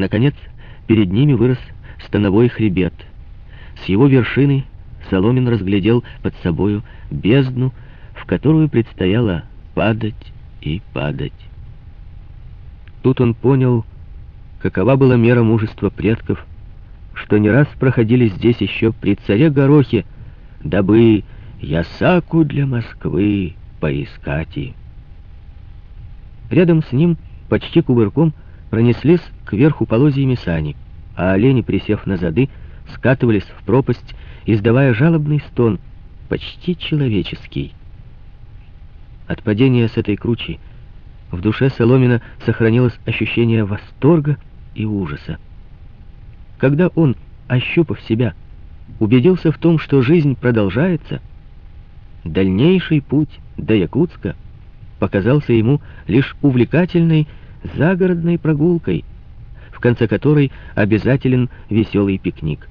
Наконец, перед ними вырос становой хребет. С его вершины Соломин разглядел под собою бездну, в которую предстояло падать и падать. Тут он понял, какова была мера мужества предков, что не раз проходили здесь еще при царе Горохе, дабы ясаку для Москвы поискать и. Рядом с ним, почти кувырком, пронеслись кверху полозьями сани, а олени, присев на зады, скатывались в пропасть, издавая жалобный стон, почти человеческий. От падения с этой кручи в душе Соломина сохранилось ощущение восторга и ужаса. Когда он, ощупав себя, убедился в том, что жизнь продолжается, дальнейший путь до Якутска показался ему лишь увлекательной загородной прогулкой, в конце которой обязателен веселый пикник.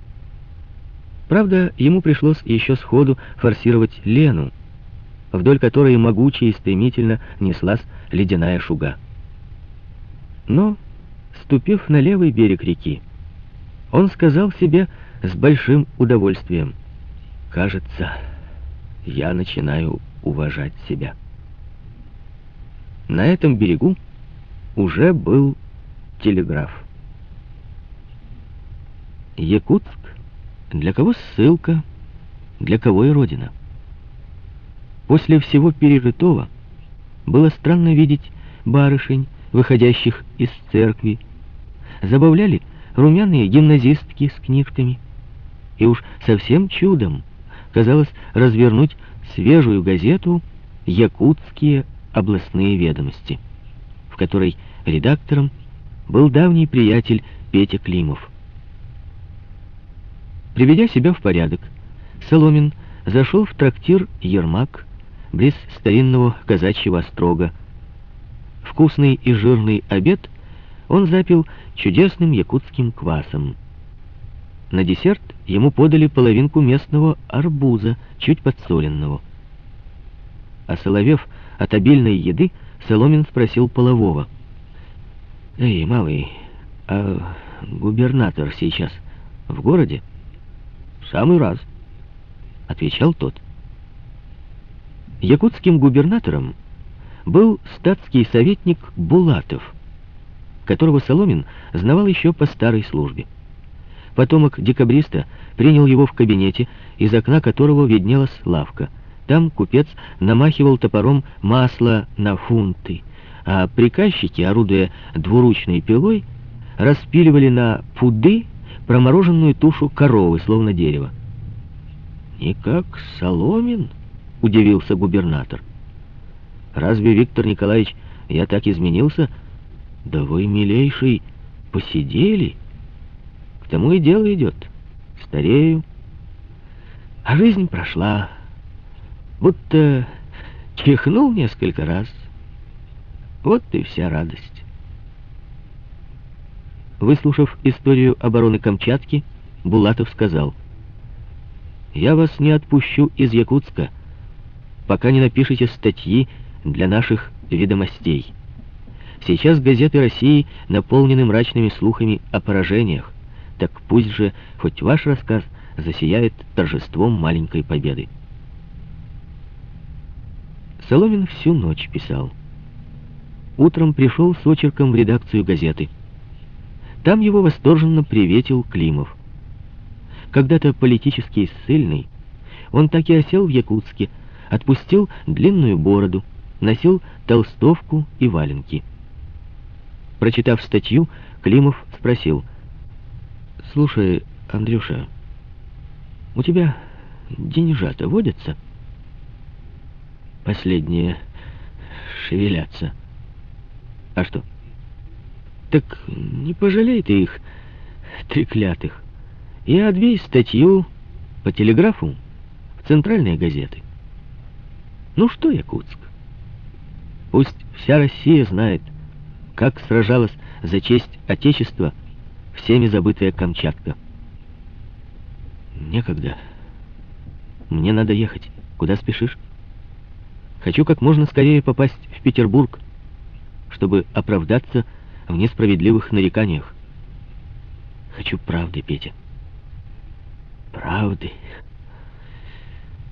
Правда, ему пришлось еще сходу форсировать Лену, вдоль которой могуче и стремительно неслась ледяная шуга. Но, ступив на левый берег реки, он сказал себе с большим удовольствием, «Кажется, я начинаю уважать себя». На этом берегу уже был телеграф. Якутск для кого ссылка, для кого и родина. После всего пережитого было странно видеть барышень, выходящих из церкви. Забавляли румяные гимназистки с книжками. И уж совсем чудом казалось развернуть свежую газету «Якутские областные ведомости», которой редактором был давний приятель Петя Климов. Приведя себя в порядок, Соломин зашел в трактир «Ермак», близ старинного казачьего острога. Вкусный и жирный обед он запил чудесным якутским квасом. На десерт ему подали половинку местного арбуза, чуть подсоленного. Осоловев от обильной еды, Соломин спросил полового. «Эй, малый, а губернатор сейчас в городе?» «В самый раз», — отвечал тот. Якутским губернатором был статский советник Булатов, которого Соломин знавал еще по старой службе. Потомок декабриста принял его в кабинете, из окна которого виднелась лавка. Там купец намахивал топором масло на фунты, а приказчики, орудуя двуручной пилой, распиливали на пуды промороженную тушу коровы, словно дерево. «Никак Соломин?» — удивился губернатор. «Разве, Виктор Николаевич, я так изменился? Да вы, милейший, посидели. К тому и дело идет. Старею. А жизнь прошла. Будто чихнул несколько раз. Вот и вся радость». Выслушав историю обороны Камчатки, Булатов сказал, «Я вас не отпущу из Якутска» пока не напишете статьи для наших ведомостей. Сейчас газеты России наполнены мрачными слухами о поражениях, так пусть же хоть ваш рассказ засияет торжеством маленькой победы. Соломин всю ночь писал. Утром пришел с очерком в редакцию газеты. Там его восторженно приветил Климов. Когда-то политически ссыльный, он так и осел в Якутске, отпустил длинную бороду, носил толстовку и валенки. Прочитав статью, Климов спросил, «Слушай, Андрюша, у тебя деньжата водятся?» «Последние шевелятся». «А что?» «Так не пожалей ты их, треклятых, и отбей статью по телеграфу в центральные газеты». Ну что Якутск? Пусть вся Россия знает, как сражалась за честь Отечества всеми забытая Камчатка. Некогда. Мне надо ехать. Куда спешишь? Хочу как можно скорее попасть в Петербург, чтобы оправдаться в несправедливых нареканиях. хочу правды, Петя. Правды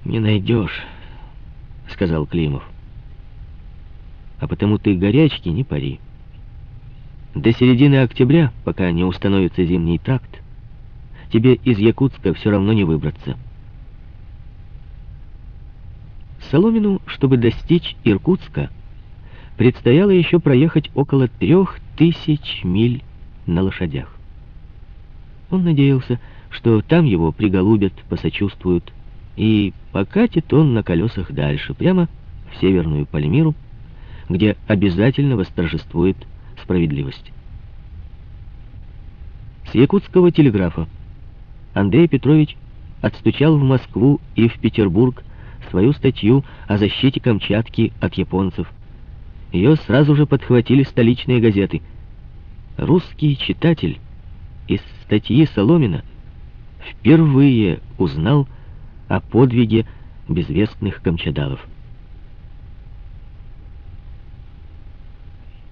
не найдешь, сказал Климов. А потому ты горячки не пари. До середины октября, пока не установится зимний тракт, тебе из Якутска все равно не выбраться. Соломину, чтобы достичь Иркутска, предстояло еще проехать около трех тысяч миль на лошадях. Он надеялся, что там его приголубят, посочувствуют, и покатит он на колесах дальше, прямо в Северную Пальмиру, где обязательно восторжествует справедливость. С якутского телеграфа Андрей Петрович отстучал в Москву и в Петербург свою статью о защите Камчатки от японцев. Ее сразу же подхватили столичные газеты. Русский читатель из статьи Соломина впервые узнал о подвиге безвестных камчадалов.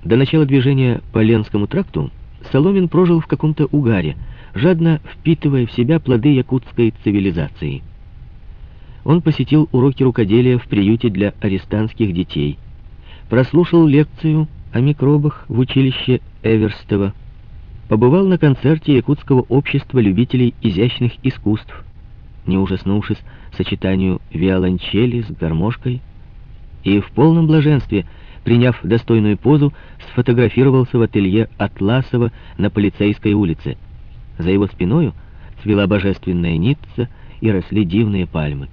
До начала движения по Ленскому тракту Соломин прожил в каком-то угаре, жадно впитывая в себя плоды якутской цивилизации. Он посетил уроки рукоделия в приюте для арестантских детей, прослушал лекцию о микробах в училище Эверстова, побывал на концерте Якутского общества любителей изящных искусств, не ужаснувшись сочетанию виолончели с гармошкой, и в полном блаженстве, приняв достойную позу, сфотографировался в ателье Атласова на полицейской улице. За его спиною цвела божественная Ницца и росли дивные пальмы.